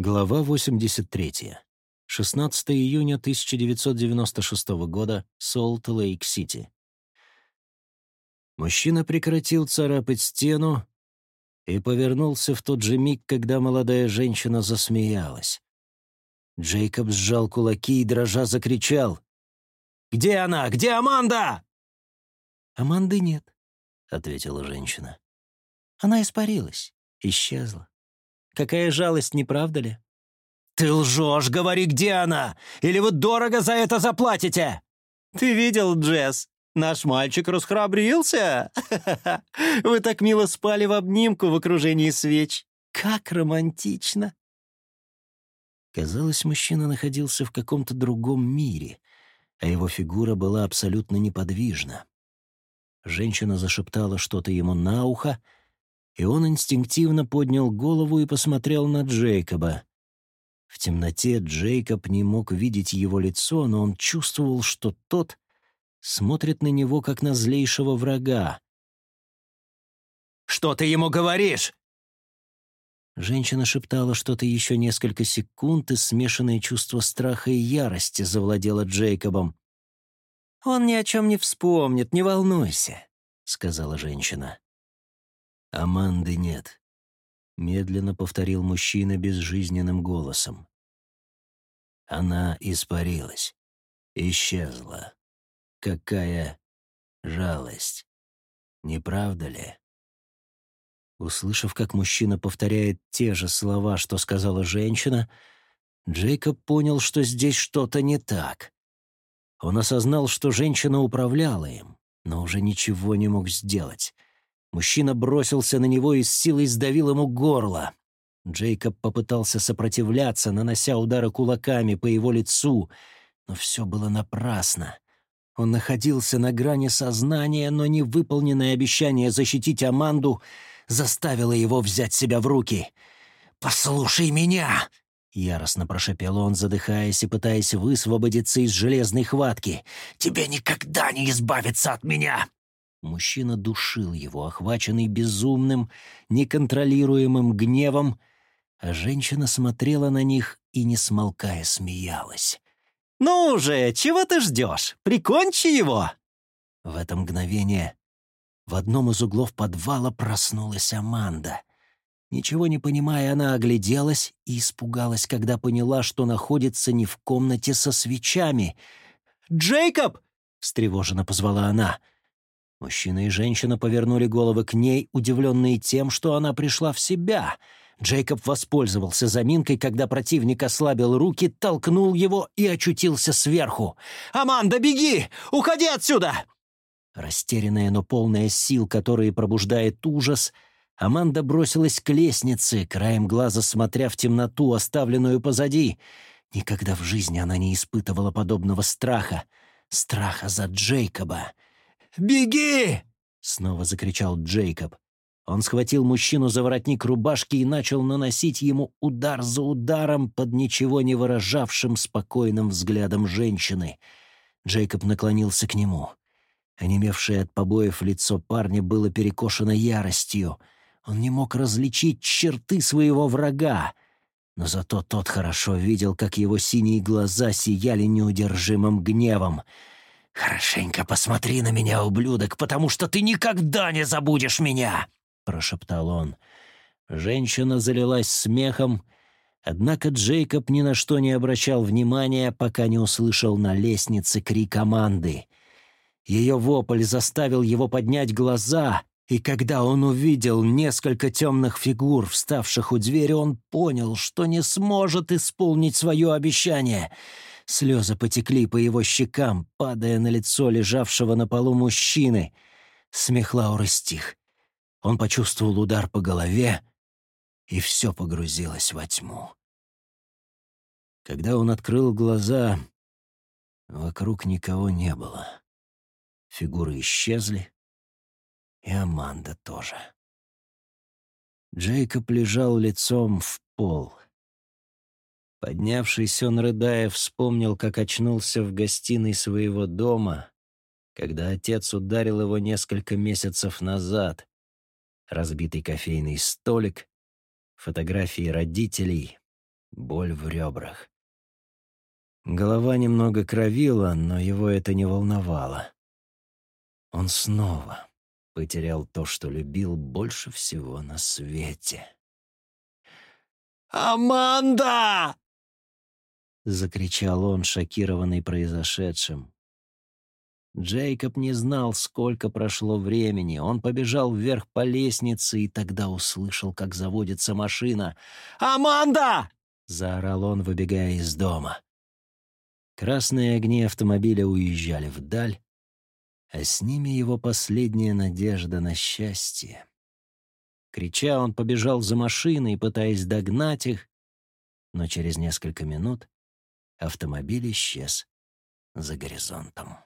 Глава 83. 16 июня 1996 года, Солт-Лейк-Сити. Мужчина прекратил царапать стену и повернулся в тот же миг, когда молодая женщина засмеялась. Джейкоб сжал кулаки и, дрожа, закричал. «Где она? Где Аманда?» «Аманды нет», — ответила женщина. «Она испарилась, исчезла. Какая жалость, не правда ли?» «Ты лжешь! Говори, где она! Или вы дорого за это заплатите!» «Ты видел, Джесс? Наш мальчик расхрабрился! Вы так мило спали в обнимку в окружении свеч! Как романтично!» Казалось, мужчина находился в каком-то другом мире, а его фигура была абсолютно неподвижна. Женщина зашептала что-то ему на ухо, и он инстинктивно поднял голову и посмотрел на Джейкоба. В темноте Джейкоб не мог видеть его лицо, но он чувствовал, что тот смотрит на него, как на злейшего врага. «Что ты ему говоришь?» Женщина шептала что-то еще несколько секунд, и смешанное чувство страха и ярости завладело Джейкобом. «Он ни о чем не вспомнит, не волнуйся», — сказала женщина. «Аманды нет», — медленно повторил мужчина безжизненным голосом. Она испарилась, исчезла. Какая жалость, не правда ли? Услышав, как мужчина повторяет те же слова, что сказала женщина, Джейкоб понял, что здесь что-то не так. Он осознал, что женщина управляла им, но уже ничего не мог сделать. Мужчина бросился на него и с силой сдавил ему горло. Джейкоб попытался сопротивляться, нанося удары кулаками по его лицу, но все было напрасно. Он находился на грани сознания, но невыполненное обещание защитить Аманду заставило его взять себя в руки. «Послушай меня!» — яростно прошепел он, задыхаясь и пытаясь высвободиться из железной хватки. «Тебе никогда не избавиться от меня!» Мужчина душил его, охваченный безумным, неконтролируемым гневом, а женщина смотрела на них и, не смолкая, смеялась. «Ну уже, чего ты ждешь? Прикончи его!» В это мгновение в одном из углов подвала проснулась Аманда. Ничего не понимая, она огляделась и испугалась, когда поняла, что находится не в комнате со свечами. «Джейкоб!» — встревоженно позвала она — Мужчина и женщина повернули головы к ней, удивленные тем, что она пришла в себя. Джейкоб воспользовался заминкой, когда противник ослабил руки, толкнул его и очутился сверху. «Аманда, беги! Уходи отсюда!» Растерянная, но полная сил, которые пробуждает ужас, Аманда бросилась к лестнице, краем глаза смотря в темноту, оставленную позади. Никогда в жизни она не испытывала подобного страха. Страха за Джейкоба. «Беги!» — снова закричал Джейкоб. Он схватил мужчину за воротник рубашки и начал наносить ему удар за ударом под ничего не выражавшим спокойным взглядом женщины. Джейкоб наклонился к нему. Онемевшее от побоев лицо парня было перекошено яростью. Он не мог различить черты своего врага, но зато тот хорошо видел, как его синие глаза сияли неудержимым гневом — «Хорошенько посмотри на меня, ублюдок, потому что ты никогда не забудешь меня!» — прошептал он. Женщина залилась смехом, однако Джейкоб ни на что не обращал внимания, пока не услышал на лестнице крик команды. Ее вопль заставил его поднять глаза, и когда он увидел несколько темных фигур, вставших у двери, он понял, что не сможет исполнить свое обещание — Слезы потекли по его щекам, падая на лицо лежавшего на полу мужчины. Смех Лауры стих. Он почувствовал удар по голове, и все погрузилось во тьму. Когда он открыл глаза, вокруг никого не было. Фигуры исчезли, и Аманда тоже. Джейкоб лежал лицом в пол — Поднявшись, он, рыдая, вспомнил, как очнулся в гостиной своего дома, когда отец ударил его несколько месяцев назад. Разбитый кофейный столик, фотографии родителей, боль в ребрах. Голова немного кровила, но его это не волновало. Он снова потерял то, что любил больше всего на свете. «Аманда!» — закричал он, шокированный произошедшим. Джейкоб не знал, сколько прошло времени. Он побежал вверх по лестнице и тогда услышал, как заводится машина. «Аманда!» — заорал он, выбегая из дома. Красные огни автомобиля уезжали вдаль, а с ними его последняя надежда на счастье. Крича, он побежал за машиной, пытаясь догнать их, но через несколько минут автомобиль исчез за горизонтом.